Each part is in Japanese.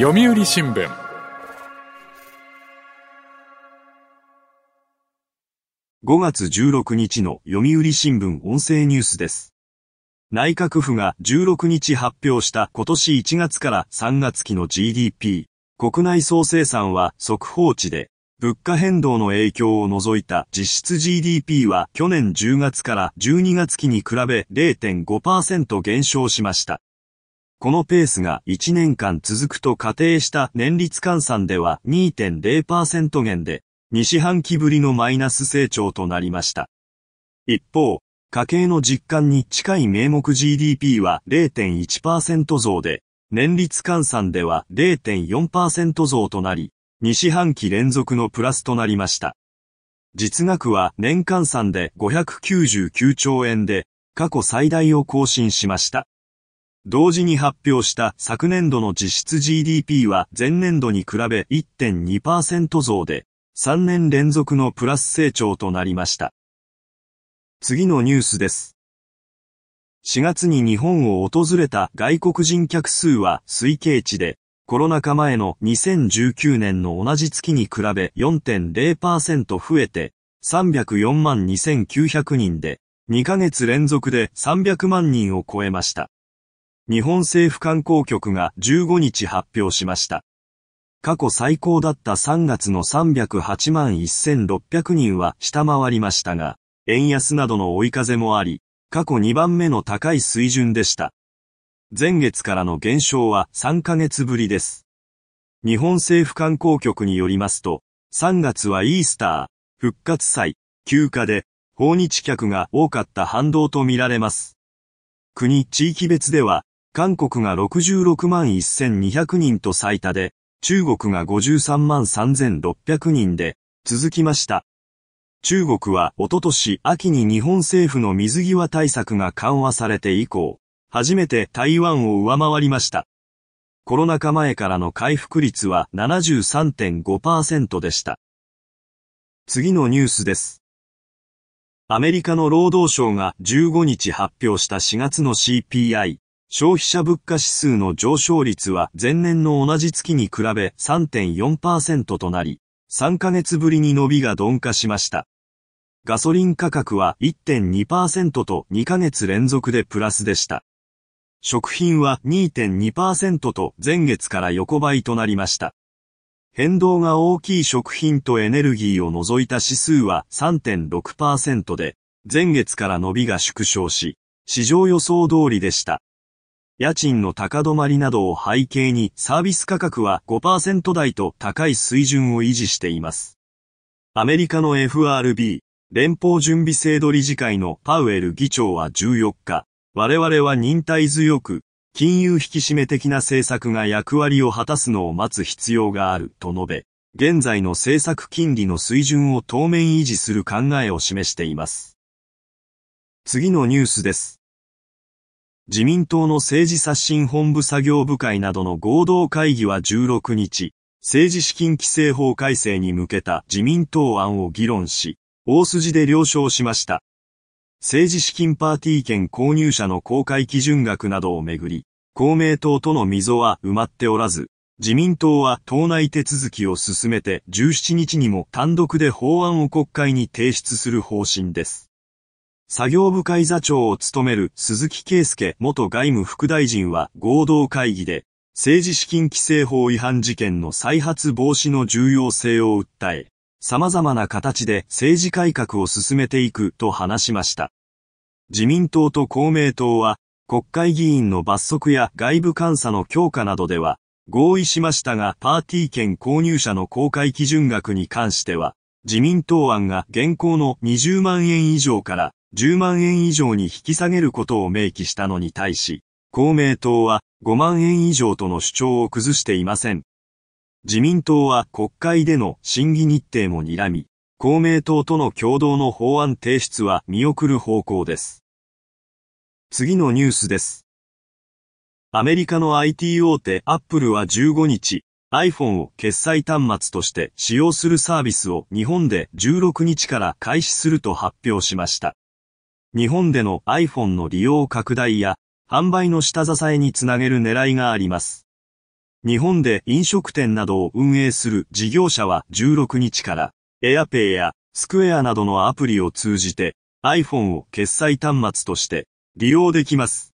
読売新聞5月16日の読売新聞音声ニュースです。内閣府が16日発表した今年1月から3月期の GDP、国内総生産は速報値で、物価変動の影響を除いた実質 GDP は去年10月から12月期に比べ0.5%減少しました。このペースが1年間続くと仮定した年率換算では2.0%減で、2四半期ぶりのマイナス成長となりました。一方、家計の実感に近い名目 GDP は0.1%増で、年率換算では0.4%増となり、2四半期連続のプラスとなりました。実額は年換算で599兆円で、過去最大を更新しました。同時に発表した昨年度の実質 GDP は前年度に比べ1.2%増で、3年連続のプラス成長となりました。次のニュースです。4月に日本を訪れた外国人客数は推計値で、コロナ禍前の2019年の同じ月に比べ4.0%増えて、304万2900人で、2ヶ月連続で300万人を超えました。日本政府観光局が15日発表しました。過去最高だった3月の308万1600人は下回りましたが、円安などの追い風もあり、過去2番目の高い水準でした。前月からの減少は3ヶ月ぶりです。日本政府観光局によりますと、3月はイースター、復活祭、休暇で、訪日客が多かった反動と見られます。国・地域別では、韓国が66万1200人と最多で、中国が53万3600人で、続きました。中国はおととし秋に日本政府の水際対策が緩和されて以降、初めて台湾を上回りました。コロナ禍前からの回復率は73.5%でした。次のニュースです。アメリカの労働省が15日発表した4月の CPI、消費者物価指数の上昇率は前年の同じ月に比べ3.4%となり、3ヶ月ぶりに伸びが鈍化しました。ガソリン価格は1.2%と2ヶ月連続でプラスでした。食品は2.2%と前月から横ばいとなりました。変動が大きい食品とエネルギーを除いた指数は3.6%で、前月から伸びが縮小し、市場予想通りでした。家賃の高止まりなどを背景にサービス価格は5%台と高い水準を維持しています。アメリカの FRB、連邦準備制度理事会のパウエル議長は14日、我々は忍耐強く、金融引き締め的な政策が役割を果たすのを待つ必要があると述べ、現在の政策金利の水準を当面維持する考えを示しています。次のニュースです。自民党の政治刷新本部作業部会などの合同会議は16日、政治資金規正法改正に向けた自民党案を議論し、大筋で了承しました。政治資金パーティー券購入者の公開基準額などをめぐり、公明党との溝は埋まっておらず、自民党は党内手続きを進めて17日にも単独で法案を国会に提出する方針です。作業部会座長を務める鈴木圭介元外務副大臣は合同会議で、政治資金規正法違反事件の再発防止の重要性を訴え、様々な形で政治改革を進めていくと話しました。自民党と公明党は、国会議員の罰則や外部監査の強化などでは、合意しましたが、パーティー券購入者の公開基準額に関しては、自民党案が現行の20万円以上から10万円以上に引き下げることを明記したのに対し、公明党は5万円以上との主張を崩していません。自民党は国会での審議日程も睨み、公明党との共同の法案提出は見送る方向です。次のニュースです。アメリカの IT 大手アップルは15日、iPhone を決済端末として使用するサービスを日本で16日から開始すると発表しました。日本での iPhone の利用拡大や販売の下支えにつなげる狙いがあります。日本で飲食店などを運営する事業者は16日から、エアペイやスクエアなどのアプリを通じて iPhone を決済端末として利用できます。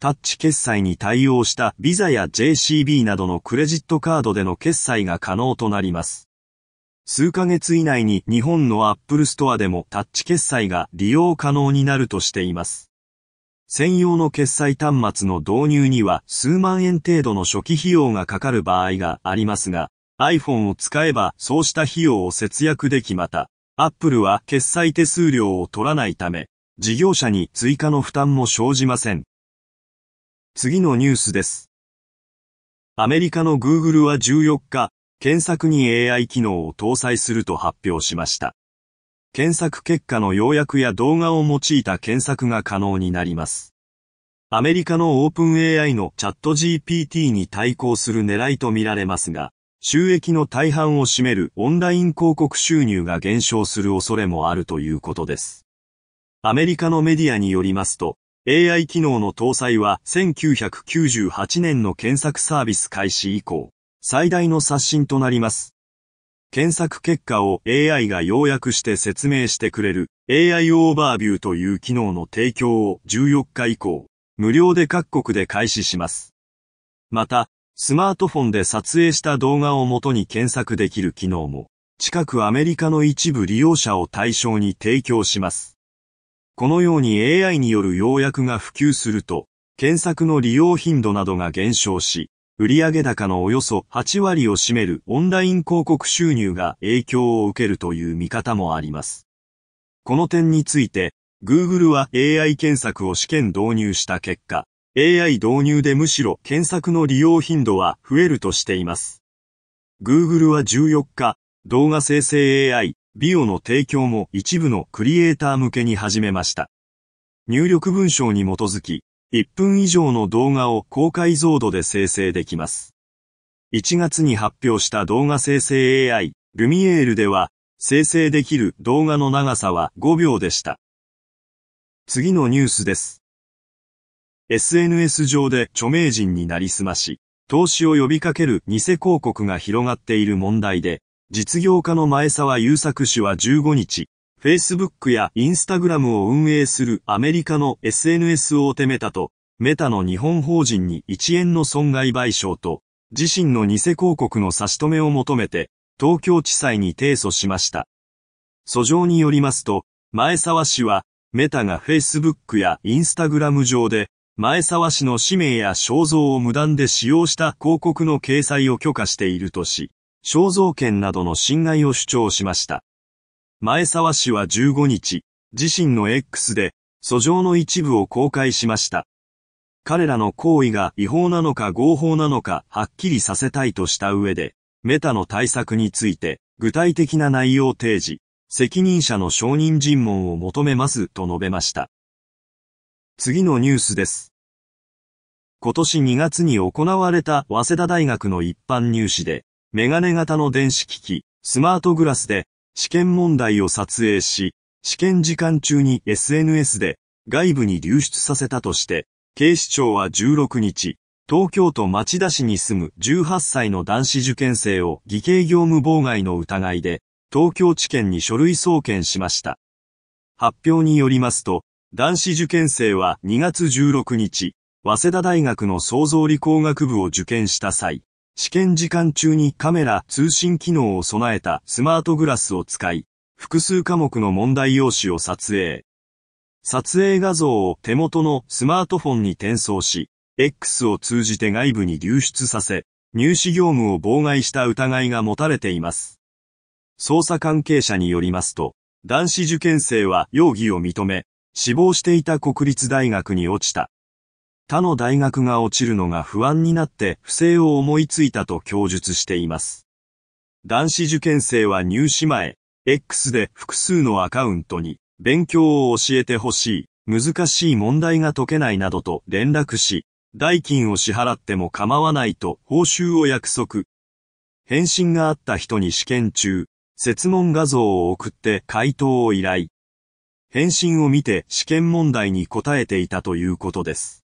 タッチ決済に対応したビザや JCB などのクレジットカードでの決済が可能となります。数ヶ月以内に日本の Apple Store でもタッチ決済が利用可能になるとしています。専用の決済端末の導入には数万円程度の初期費用がかかる場合がありますが、iPhone を使えばそうした費用を節約できまた、Apple は決済手数料を取らないため、事業者に追加の負担も生じません。次のニュースです。アメリカの Google は14日、検索に AI 機能を搭載すると発表しました。検索結果の要約や動画を用いた検索が可能になります。アメリカのオープン AI のチャット GPT に対抗する狙いとみられますが、収益の大半を占めるオンライン広告収入が減少する恐れもあるということです。アメリカのメディアによりますと、AI 機能の搭載は1998年の検索サービス開始以降、最大の刷新となります。検索結果を AI が要約して説明してくれる AI オーバービューという機能の提供を14日以降、無料で各国で開始します。また、スマートフォンで撮影した動画をもとに検索できる機能も、近くアメリカの一部利用者を対象に提供します。このように AI による要約が普及すると、検索の利用頻度などが減少し、売上高のおよそ8割を占めるオンライン広告収入が影響を受けるという見方もあります。この点について、Google は AI 検索を試験導入した結果、AI 導入でむしろ検索の利用頻度は増えるとしています。Google は14日、動画生成 AI、ビオの提供も一部のクリエイター向けに始めました。入力文章に基づき、1分以上の動画を高解像度で生成できます。1月に発表した動画生成 AI、ルミエールでは、生成できる動画の長さは5秒でした。次のニュースです。SNS 上で著名人になりすまし、投資を呼びかける偽広告が広がっている問題で、実業家の前澤友作氏は15日、Facebook や Instagram を運営するアメリカの SNS 大手メタと、メタの日本法人に1円の損害賠償と、自身の偽広告の差し止めを求めて、東京地裁に提訴しました。訴状によりますと、前沢氏は、メタが Facebook や Instagram 上で、前沢氏の氏名や肖像を無断で使用した広告の掲載を許可しているとし、肖像権などの侵害を主張しました。前沢氏は15日、自身の X で、訴状の一部を公開しました。彼らの行為が違法なのか合法なのかはっきりさせたいとした上で、メタの対策について具体的な内容提示、責任者の承認尋問を求めますと述べました。次のニュースです。今年2月に行われた早稲田大学の一般入試で、メガネ型の電子機器、スマートグラスで試験問題を撮影し、試験時間中に SNS で外部に流出させたとして、警視庁は16日、東京都町田市に住む18歳の男子受験生を偽計業務妨害の疑いで、東京地検に書類送検しました。発表によりますと、男子受験生は2月16日、早稲田大学の創造理工学部を受験した際、試験時間中にカメラ通信機能を備えたスマートグラスを使い、複数科目の問題用紙を撮影。撮影画像を手元のスマートフォンに転送し、X を通じて外部に流出させ、入試業務を妨害した疑いが持たれています。捜査関係者によりますと、男子受験生は容疑を認め、死亡していた国立大学に落ちた。他の大学が落ちるのが不安になって不正を思いついたと供述しています。男子受験生は入試前、X で複数のアカウントに勉強を教えてほしい、難しい問題が解けないなどと連絡し、代金を支払っても構わないと報酬を約束。返信があった人に試験中、設問画像を送って回答を依頼。返信を見て試験問題に答えていたということです。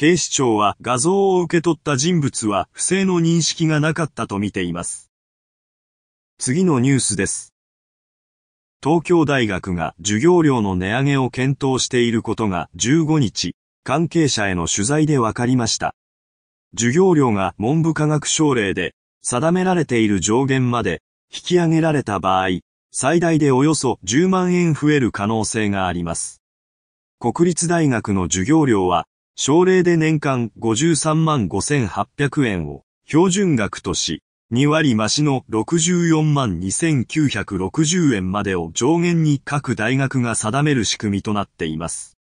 警視庁は画像を受け取った人物は不正の認識がなかったとみています。次のニュースです。東京大学が授業料の値上げを検討していることが15日、関係者への取材で分かりました。授業料が文部科学省令で定められている上限まで引き上げられた場合、最大でおよそ10万円増える可能性があります。国立大学の授業料は、省令で年間53万5800円を標準額とし、2割増しの64万2960円までを上限に各大学が定める仕組みとなっています。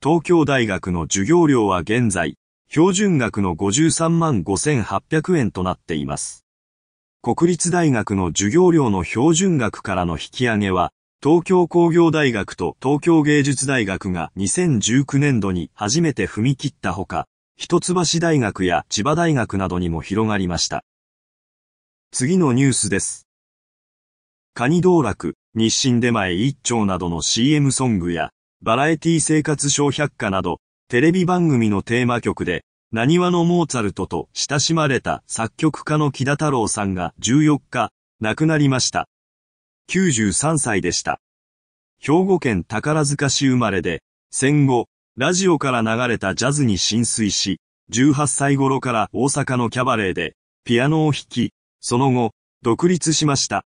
東京大学の授業料は現在、標準額の53万5800円となっています。国立大学の授業料の標準額からの引き上げは、東京工業大学と東京芸術大学が2019年度に初めて踏み切ったほか、一橋大学や千葉大学などにも広がりました。次のニュースです。カニ道楽、日清出前一丁などの CM ソングや、バラエティ生活小百科など、テレビ番組のテーマ曲で、何話のモーツァルトと親しまれた作曲家の木田太郎さんが14日、亡くなりました。93歳でした。兵庫県宝塚市生まれで、戦後、ラジオから流れたジャズに浸水し、18歳頃から大阪のキャバレーで、ピアノを弾き、その後、独立しました。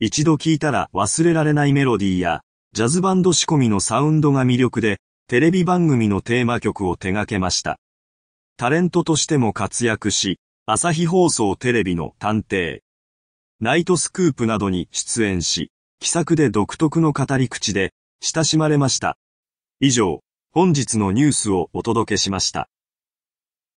一度聴いたら忘れられないメロディーや、ジャズバンド仕込みのサウンドが魅力で、テレビ番組のテーマ曲を手掛けました。タレントとしても活躍し、朝日放送テレビの探偵、ナイトスクープなどに出演し、気さくで独特の語り口で親しまれました。以上、本日のニュースをお届けしました。